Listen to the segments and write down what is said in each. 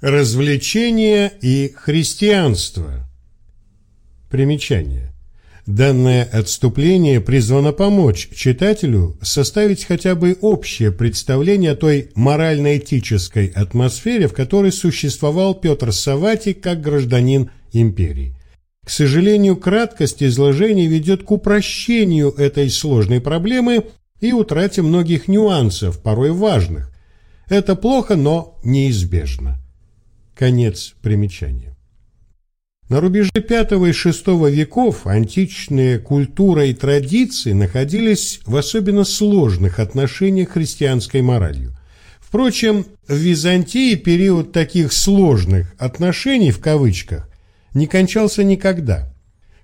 Развлечение и христианство. Примечание. Данное отступление призвано помочь читателю составить хотя бы общее представление о той морально-этической атмосфере, в которой существовал Петр Саватий как гражданин империи. К сожалению, краткость изложения ведет к упрощению этой сложной проблемы и утрате многих нюансов, порой важных. Это плохо, но неизбежно. Конец примечания. На рубеже V и VI веков античная культура и традиции находились в особенно сложных отношениях христианской моралью. Впрочем, в Византии период таких сложных отношений в кавычках не кончался никогда.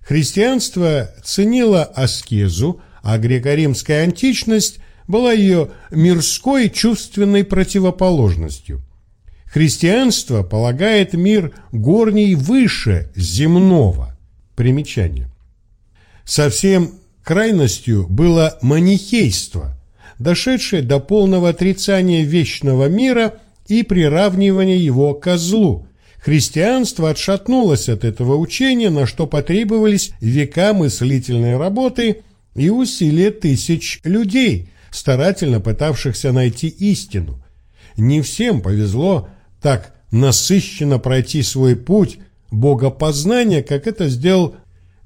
Христианство ценило аскезу, а греко-римская античность была ее мирской чувственной противоположностью. Христианство полагает мир горний выше земного. Примечание. Совсем крайностью было манихейство, дошедшее до полного отрицания вечного мира и приравнивания его к козлу. Христианство отшатнулось от этого учения, на что потребовались века мыслительной работы и усилия тысяч людей, старательно пытавшихся найти истину. Не всем повезло так насыщенно пройти свой путь богопознания, как это сделал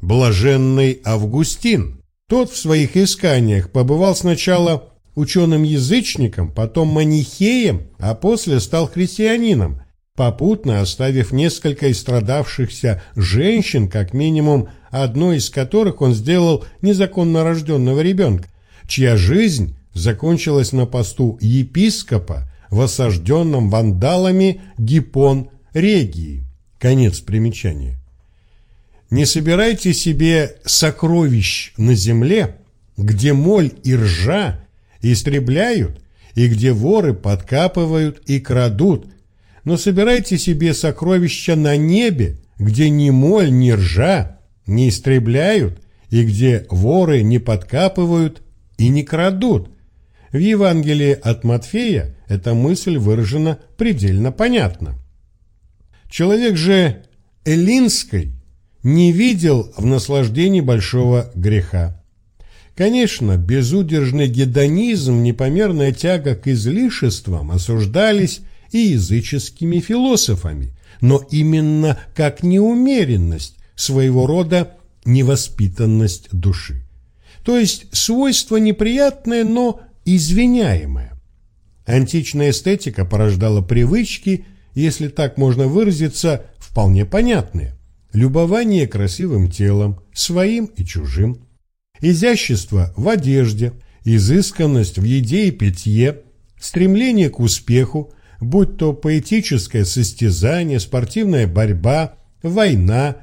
блаженный Августин. Тот в своих исканиях побывал сначала ученым-язычником, потом манихеем, а после стал христианином, попутно оставив несколько истрадавшихся женщин, как минимум одной из которых он сделал незаконно рожденного ребенка, чья жизнь закончилась на посту епископа в осажденном вандалами Гиппон Регии. Конец примечания. Не собирайте себе сокровищ на земле, где моль и ржа истребляют, и где воры подкапывают и крадут, но собирайте себе сокровища на небе, где ни моль, ни ржа не истребляют, и где воры не подкапывают и не крадут – в Евангелии от Матфея эта мысль выражена предельно понятно. Человек же эллинской не видел в наслаждении большого греха. Конечно, безудержный гедонизм, непомерная тяга к излишествам осуждались и языческими философами, но именно как неумеренность, своего рода невоспитанность души. То есть свойство неприятное, но извиняемое. Античная эстетика порождала привычки, если так можно выразиться, вполне понятные. Любование красивым телом, своим и чужим. Изящество в одежде, изысканность в еде и питье, стремление к успеху, будь то поэтическое состязание, спортивная борьба, война,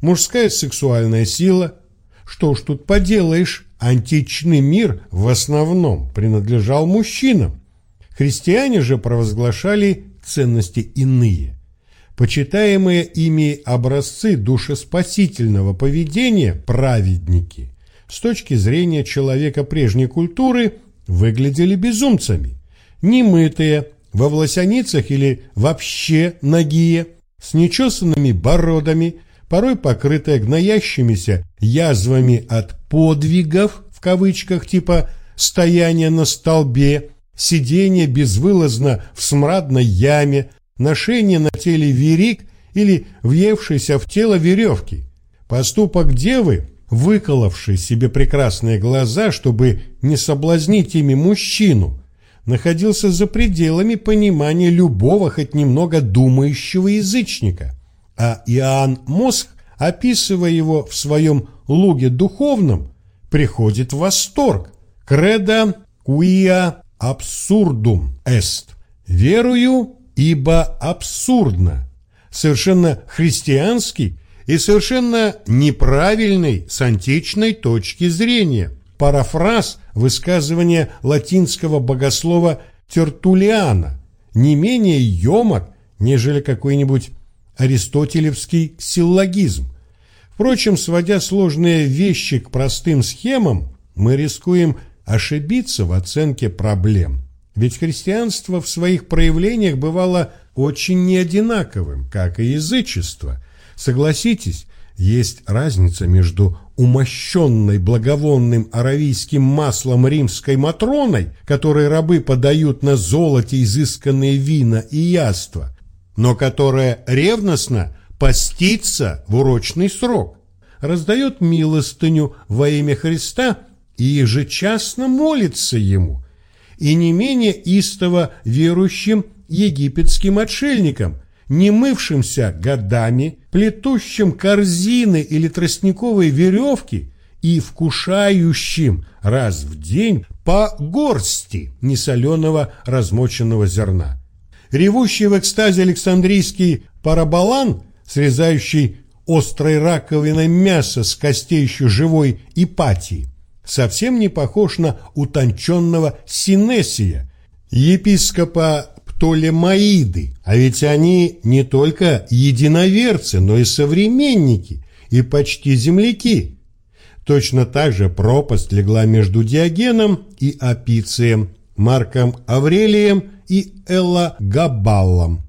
мужская сексуальная сила. Что ж тут поделаешь, Античный мир в основном принадлежал мужчинам. Христиане же провозглашали ценности иные. Почитаемые ими образцы душеспасительного поведения праведники с точки зрения человека прежней культуры выглядели безумцами. Немытые, во власяницах или вообще нагие, с нечесанными бородами – порой покрытая гноящимися язвами от «подвигов», в кавычках, типа «стояние на столбе», сидение безвылазно в смрадной яме, ношение на теле верик или въевшейся в тело веревки. Поступок девы, выколовшей себе прекрасные глаза, чтобы не соблазнить ими мужчину, находился за пределами понимания любого хоть немного думающего язычника – а Иоанн Мосх, описывая его в своем луге духовном, приходит в восторг. «Кредо quia абсурдум est» – «Верую, ибо абсурдно» – совершенно христианский и совершенно неправильный с античной точки зрения. Парафраз высказывания латинского богослова Тертулиана не менее емок, нежели какой-нибудь аристотелевский силлогизм. Впрочем, сводя сложные вещи к простым схемам, мы рискуем ошибиться в оценке проблем. Ведь христианство в своих проявлениях бывало очень неодинаковым, как и язычество. Согласитесь, есть разница между умощенной благовонным аравийским маслом римской Матроной, которой рабы подают на золоте изысканные вина и яства, но которая ревностно постится в урочный срок, раздает милостыню во имя Христа и ежечасно молится Ему, и не менее истово верующим египетским отшельникам, не мывшимся годами, плетущим корзины или тростниковые веревки и вкушающим раз в день по горсти несоленого размоченного зерна. Ревущий в экстазе Александрийский парабалан, срезающий острой раковиной мясо с костей еще живой ипатии, совсем не похож на утонченного Синесия, епископа Птолемаиды, а ведь они не только единоверцы, но и современники, и почти земляки. Точно так же пропасть легла между Диогеном и Апицием, Марком Аврелием и Эллагабаллом.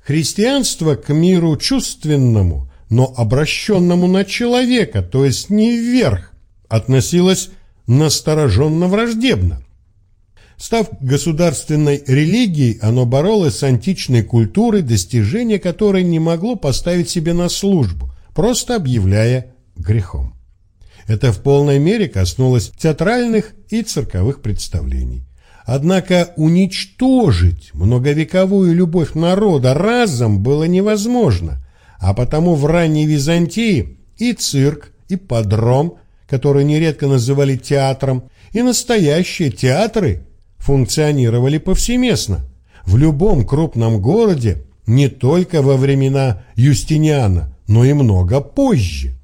Христианство к миру чувственному, но обращенному на человека, то есть не вверх, относилось настороженно враждебно. Став государственной религией, оно боролось с античной культурой, достижение которой не могло поставить себе на службу, просто объявляя грехом. Это в полной мере коснулось театральных и цирковых представлений. Однако уничтожить многовековую любовь народа разом было невозможно, а потому в ранней Византии и цирк, и подром, который нередко называли театром, и настоящие театры функционировали повсеместно. В любом крупном городе не только во времена Юстиниана, но и много позже.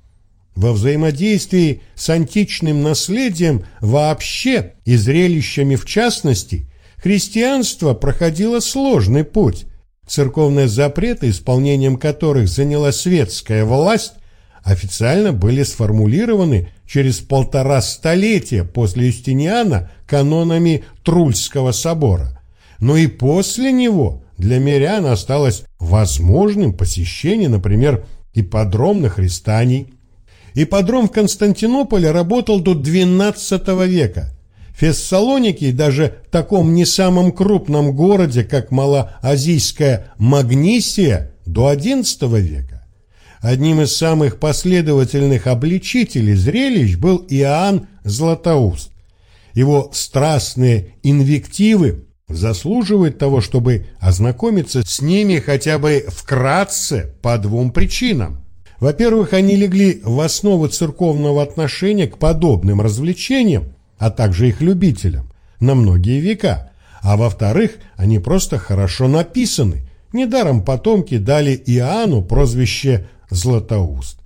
Во взаимодействии с античным наследием вообще и зрелищами в частности, христианство проходило сложный путь. Церковные запреты, исполнением которых заняла светская власть, официально были сформулированы через полтора столетия после Юстиниана канонами Трульского собора. Но и после него для мирян осталось возможным посещение, например, ипподромных рестаний. Ипподром в Константинополе работал до XII века. В Фессалонике и даже в таком не самом крупном городе, как малоазийская Магнисия, до XI века. Одним из самых последовательных обличителей зрелищ был Иоанн Златоуст. Его страстные инвективы заслуживают того, чтобы ознакомиться с ними хотя бы вкратце по двум причинам. Во-первых, они легли в основу церковного отношения к подобным развлечениям, а также их любителям, на многие века. А во-вторых, они просто хорошо написаны. Недаром потомки дали Иоанну прозвище Златоуст.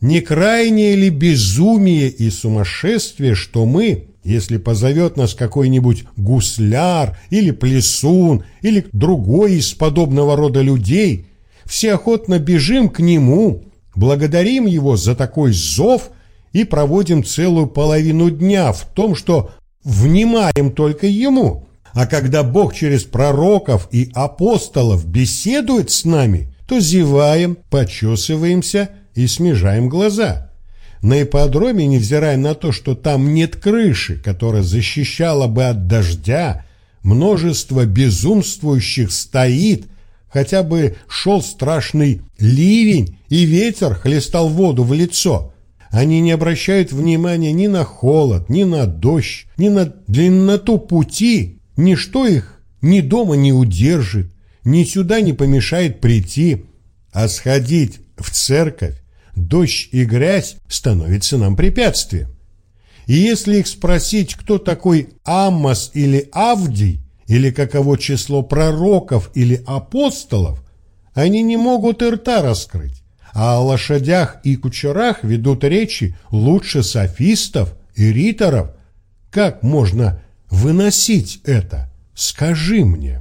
Не крайнее ли безумие и сумасшествие, что мы, если позовет нас какой-нибудь гусляр или плесун или другой из подобного рода людей, все охотно бежим к нему, благодарим его за такой зов и проводим целую половину дня в том, что внимаем только ему. А когда Бог через пророков и апостолов беседует с нами – то зеваем, почесываемся и смежаем глаза. На ипподроме, невзирая на то, что там нет крыши, которая защищала бы от дождя, множество безумствующих стоит, хотя бы шел страшный ливень и ветер хлестал воду в лицо. Они не обращают внимания ни на холод, ни на дождь, ни на длинноту пути, ничто их ни дома не удержит, ни сюда не помешает прийти, а сходить в церковь, дождь и грязь становится нам препятствием. И если их спросить, кто такой Аммас или Авдий, или каково число пророков или апостолов, они не могут и рта раскрыть, а о лошадях и кучерах ведут речи лучше софистов и риторов. Как можно выносить это? Скажи мне.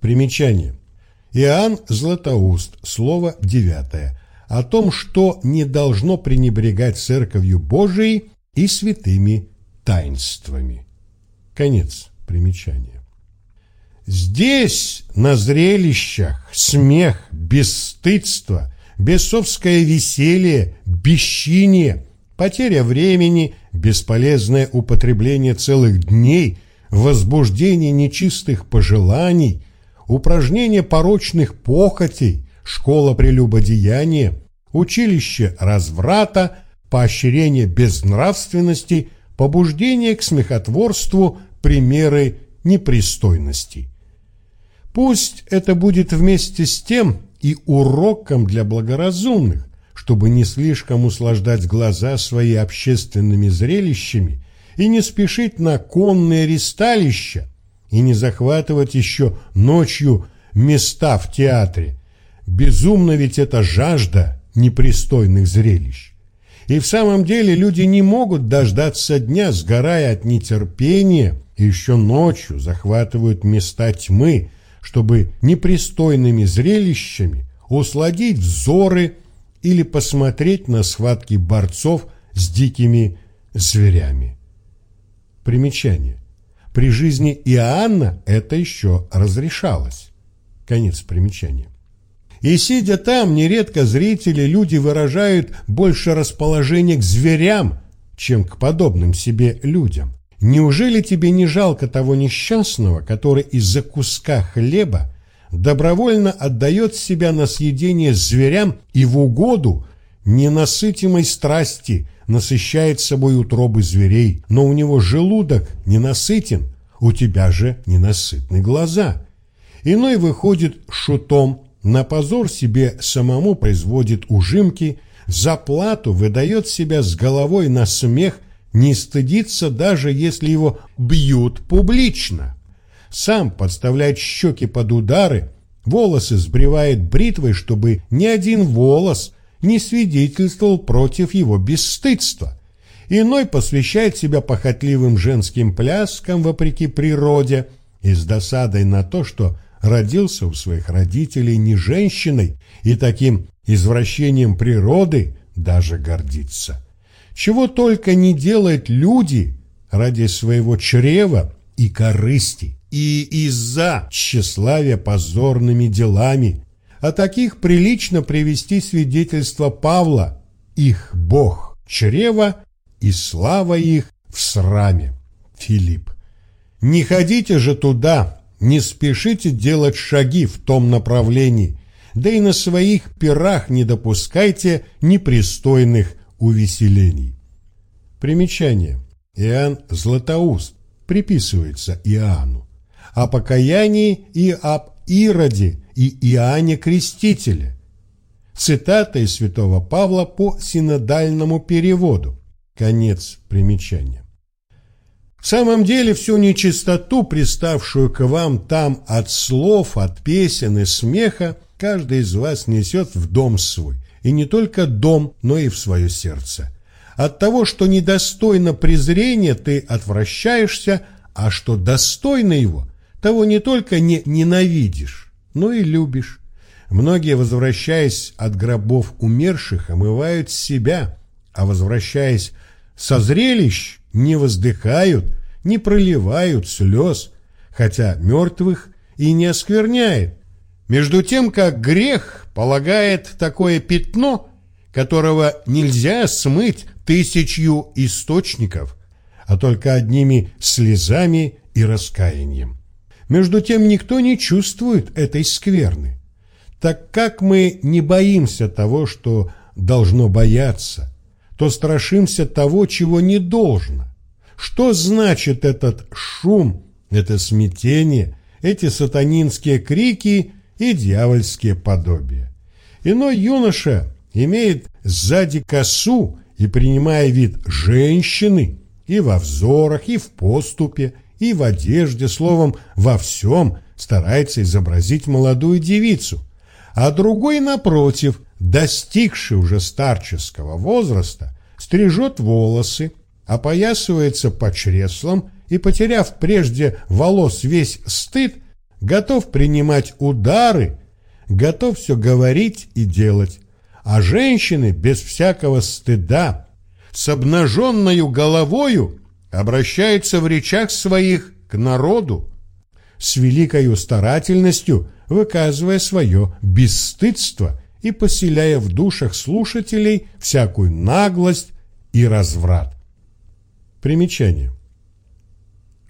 Примечание. Иоанн Златоуст, слово девятое, о том, что не должно пренебрегать Церковью Божией и святыми таинствами. Конец примечания. Здесь, на зрелищах, смех, бесстыдство, бесовское веселье, бесчиние, потеря времени, бесполезное употребление целых дней, возбуждение нечистых пожеланий, упражнение порочных похотей, школа прелюбодеяния, училище разврата, поощрение безнравственности, побуждение к смехотворству, примеры непристойности. Пусть это будет вместе с тем и уроком для благоразумных, чтобы не слишком услаждать глаза свои общественными зрелищами и не спешить на конные ристалища, и не захватывать еще ночью места в театре. Безумно ведь это жажда непристойных зрелищ. И в самом деле люди не могут дождаться дня, сгорая от нетерпения, и еще ночью захватывают места тьмы, чтобы непристойными зрелищами усладить взоры или посмотреть на схватки борцов с дикими зверями. Примечание. При жизни Иоанна это еще разрешалось. Конец примечания. И сидя там, нередко зрители, люди выражают больше расположение к зверям, чем к подобным себе людям. Неужели тебе не жалко того несчастного, который из-за куска хлеба добровольно отдает себя на съедение зверям и в угоду ненасытимой страсти насыщает собой утробы зверей, но у него желудок ненасытен, у тебя же ненасытны глаза. Иной выходит шутом, на позор себе самому производит ужимки, за плату выдает себя с головой на смех – не стыдится, даже если его бьют публично. Сам подставляет щеки под удары, волосы сбривает бритвой, чтобы ни один волос не свидетельствовал против его бесстыдства. Иной посвящает себя похотливым женским пляскам вопреки природе и с досадой на то, что родился у своих родителей не женщиной и таким извращением природы даже гордится. Чего только не делают люди ради своего чрева и корысти, и из-за тщеславия позорными делами. А таких прилично привести свидетельство Павла, их Бог, чрева и слава их в сраме. Филипп. Не ходите же туда, не спешите делать шаги в том направлении, да и на своих пирах не допускайте непристойных увеселений. Примечание. Иоанн Златоуст приписывается Иоанну. О покаянии и об Ироде и Иоанне Крестителе. Цитата из святого Павла по синодальному переводу. Конец примечания. В самом деле всю нечистоту, приставшую к вам там от слов, от песен и смеха, каждый из вас несет в дом свой, и не только дом, но и в свое сердце. От того, что недостойно презрения, ты отвращаешься, а что достойно его, того не только не ненавидишь, но и любишь. Многие, возвращаясь от гробов умерших, омывают себя, а возвращаясь со зрелищ, не воздыхают, не проливают слез, хотя мертвых и не оскверняет, между тем, как грех полагает такое пятно, которого нельзя смыть тысячью источников, а только одними слезами и раскаянием. Между тем никто не чувствует этой скверны, так как мы не боимся того, что должно бояться, то страшимся того, чего не должно. Что значит этот шум, это смятение, эти сатанинские крики и дьявольские подобия. Иной юноша имеет сзади косу и, принимая вид женщины, и во взорах, и в поступе, и в одежде, словом, во всем старается изобразить молодую девицу, а другой, напротив, достигший уже старческого возраста, стрижет волосы, опоясывается по чреслам и, потеряв прежде волос весь стыд, готов принимать удары, готов все говорить и делать. А женщины без всякого стыда, с обнаженной головою, обращаются в речах своих к народу. с великою старательностью выказывая свое бесстыдство и поселяя в душах слушателей всякую наглость и разврат. Примечание.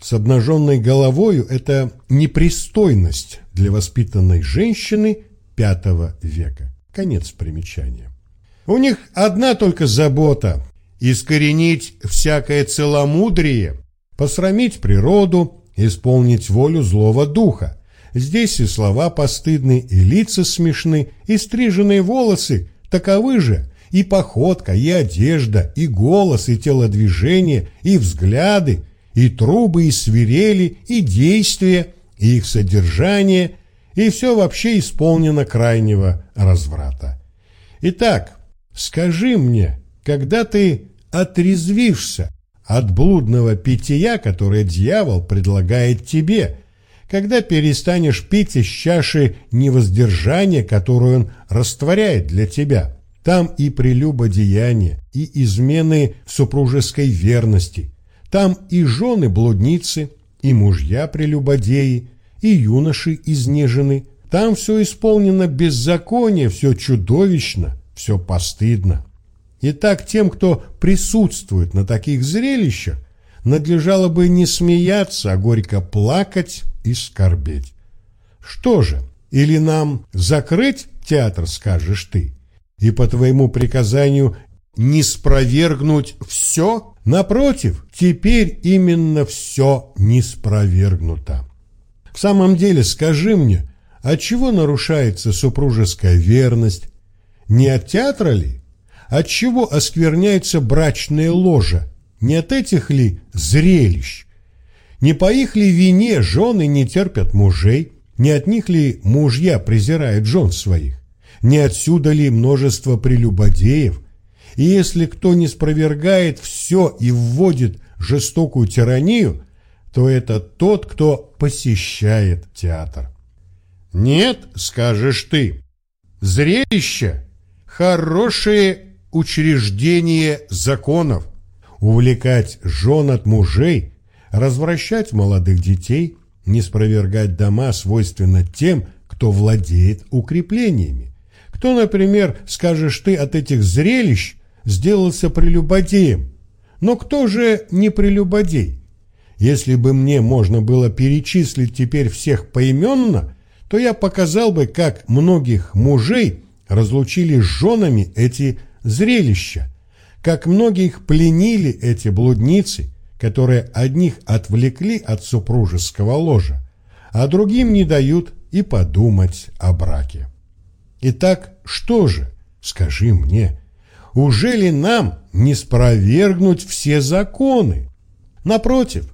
С обнаженной головою это непристойность для воспитанной женщины V века. Конец примечания. У них одна только забота – искоренить всякое целомудрие, посрамить природу, исполнить волю злого духа. Здесь и слова постыдны, и лица смешны, и стриженные волосы таковы же, и походка, и одежда, и голос, и телодвижение, и взгляды, и трубы, и свирели, и действия, и их содержание, и все вообще исполнено крайнего разврата. Итак, скажи мне, когда ты отрезвишься от блудного питья, которое дьявол предлагает тебе, когда перестанешь пить из чаши невоздержания, которую он растворяет для тебя. Там и прелюбодеяние, и измены супружеской верности, там и жены блудницы, и мужья прелюбодеи, и юноши изнежены. Там все исполнено беззаконие, все чудовищно, все постыдно. Итак, тем, кто присутствует на таких зрелищах, надлежало бы не смеяться, а горько плакать и скорбеть. Что же, или нам закрыть театр, скажешь ты, и по твоему приказанию не спровергнуть все? Напротив, теперь именно все не спровергнуто. В самом деле, скажи мне, от чего нарушается супружеская верность? Не от театра ли? От чего оскверняется брачная ложа? Не от этих ли зрелищ? Не по их ли вине жены не терпят мужей? Не от них ли мужья презирают жен своих? Не отсюда ли множество прелюбодеев? И если кто не спровергает все и вводит жестокую тиранию, то это тот, кто посещает театр. Нет, скажешь ты, зрелище – хорошее учреждение законов. Увлекать жен от мужей, развращать молодых детей, не спровергать дома свойственно тем, кто владеет укреплениями. Кто, например, скажешь ты от этих зрелищ, сделался прелюбодеем? Но кто же не прелюбодей? Если бы мне можно было перечислить теперь всех поименно, то я показал бы, как многих мужей разлучили с женами эти зрелища, как многих пленили эти блудницы, которые одних отвлекли от супружеского ложа, а другим не дают и подумать о браке. Итак, что же, скажи мне, уже ли нам не спровергнуть все законы? Напротив,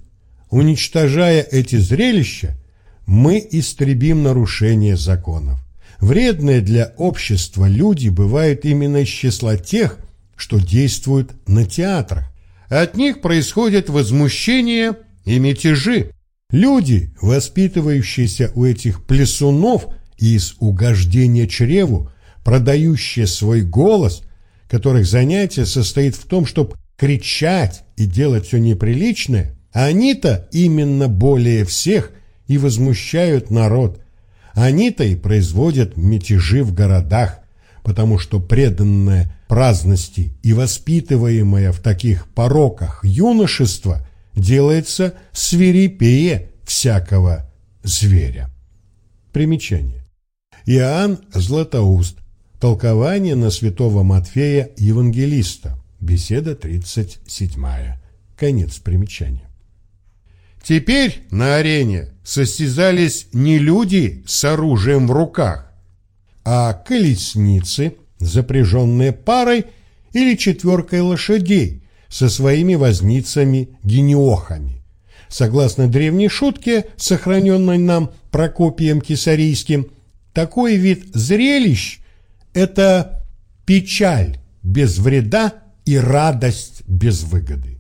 Уничтожая эти зрелища, мы истребим нарушение законов. Вредные для общества люди бывают именно из числа тех, что действуют на театрах. От них происходит возмущение и мятежи. Люди, воспитывающиеся у этих плесунов из угождения чреву, продающие свой голос, которых занятие состоит в том, чтобы кричать и делать все неприличное, они-то именно более всех и возмущают народ. Они-то и производят мятежи в городах, потому что преданное праздности и воспитываемое в таких пороках юношество делается свирепее всякого зверя. Примечание. Иоанн Златоуст. Толкование на святого Матфея Евангелиста. Беседа 37. Конец примечания. Теперь на арене состязались не люди с оружием в руках, а колесницы, запряженные парой или четверкой лошадей со своими возницами-гениохами. Согласно древней шутке, сохраненной нам Прокопием Кисарийским, такой вид зрелищ – это печаль без вреда и радость без выгоды.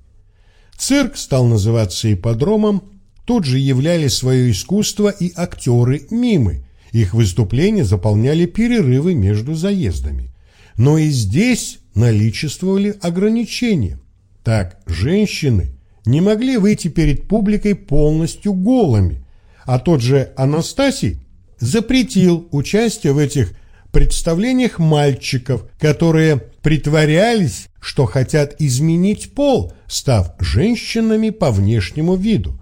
Цирк стал называться ипподромом, тут же являли свое искусство и актеры-мимы. Их выступления заполняли перерывы между заездами. Но и здесь наличествовали ограничения. Так, женщины не могли выйти перед публикой полностью голыми, а тот же Анастасий запретил участие в этих представлениях мальчиков, которые притворялись, что хотят изменить пол, став женщинами по внешнему виду.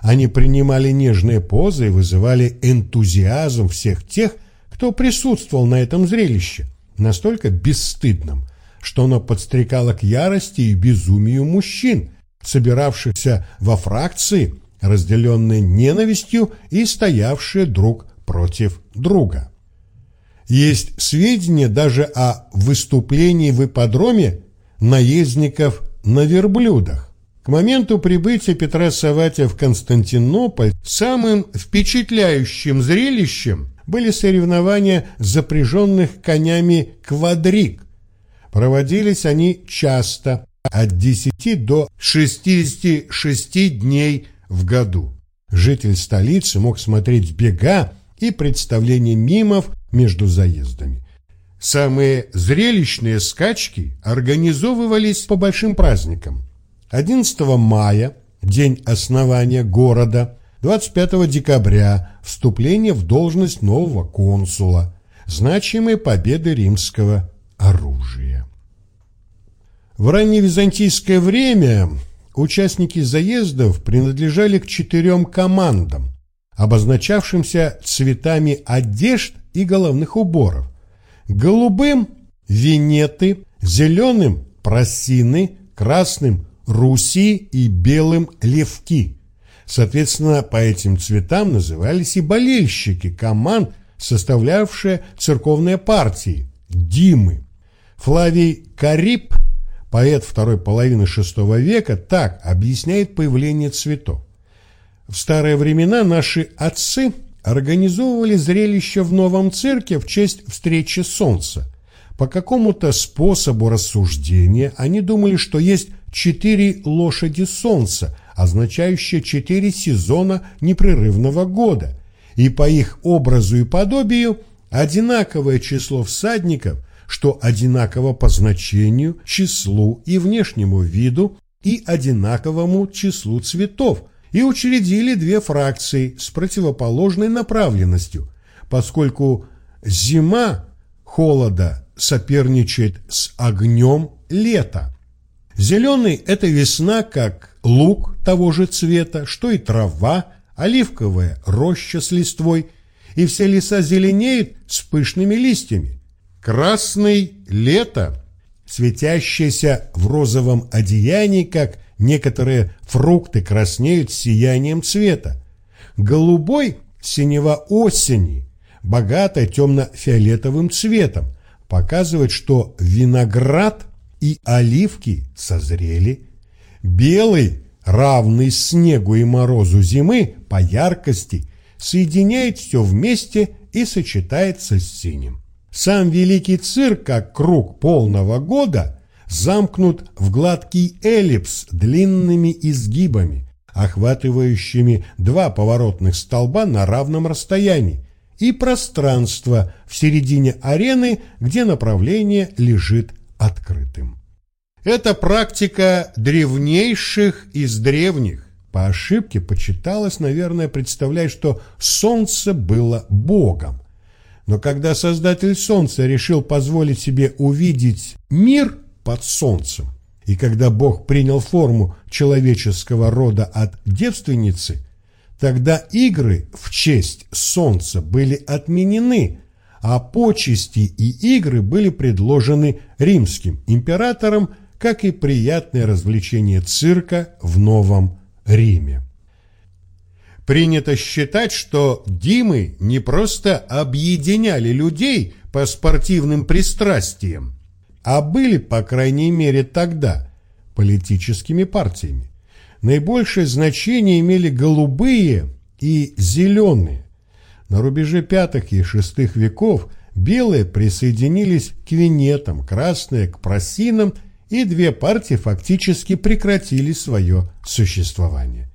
Они принимали нежные позы и вызывали энтузиазм всех тех, кто присутствовал на этом зрелище, настолько бесстыдном, что оно подстрекало к ярости и безумию мужчин, собиравшихся во фракции, разделенные ненавистью и стоявшие друг против друга. Есть сведения даже о выступлении в ипподроме наездников на верблюдах. К моменту прибытия Петра Саватия в Константинополь самым впечатляющим зрелищем были соревнования запряженных конями квадрик. Проводились они часто, от 10 до 66 дней в году. Житель столицы мог смотреть бега и представления мимов между заездами. Самые зрелищные скачки организовывались по большим праздникам. 11 мая – день основания города, 25 декабря – вступление в должность нового консула, значимые победы римского оружия. В ранневизантийское время участники заездов принадлежали к четырем командам, обозначавшимся цветами одежд и головных уборов. Голубым – венеты, зеленым – просины, красным – руси и белым – левки. Соответственно, по этим цветам назывались и болельщики команд, составлявшие церковные партии – Димы. Флавий Карип, поэт второй половины VI века, так объясняет появление цветов. В старые времена наши отцы организовывали зрелище в новом цирке в честь встречи солнца. По какому-то способу рассуждения они думали, что есть четыре лошади солнца, означающие четыре сезона непрерывного года, и по их образу и подобию одинаковое число всадников, что одинаково по значению, числу и внешнему виду и одинаковому числу цветов – и учредили две фракции с противоположной направленностью, поскольку зима холода соперничает с огнем лета. Зеленый – это весна, как лук того же цвета, что и трава, оливковая роща с листвой, и все леса зеленеют с пышными листьями. Красный – лето, светящееся в розовом одеянии, как Некоторые фрукты краснеют сиянием цвета. Голубой – синева осени, богатая темно-фиолетовым цветом, показывает, что виноград и оливки созрели. Белый, равный снегу и морозу зимы по яркости, соединяет все вместе и сочетается с синим. Сам великий цирк, как круг полного года, замкнут в гладкий эллипс длинными изгибами, охватывающими два поворотных столба на равном расстоянии, и пространство в середине арены, где направление лежит открытым. Это практика древнейших из древних. По ошибке почиталось, наверное, представлять, что Солнце было Богом. Но когда Создатель Солнца решил позволить себе увидеть мир – под солнцем. И когда Бог принял форму человеческого рода от девственницы, тогда игры в честь солнца были отменены, а почести и игры были предложены римским императором, как и приятное развлечение цирка в Новом Риме. Принято считать, что Димы не просто объединяли людей по спортивным пристрастиям, а были, по крайней мере тогда, политическими партиями. Наибольшее значение имели голубые и зеленые. На рубеже пятых и шестых веков белые присоединились к венетам, красные – к просинам, и две партии фактически прекратили свое существование.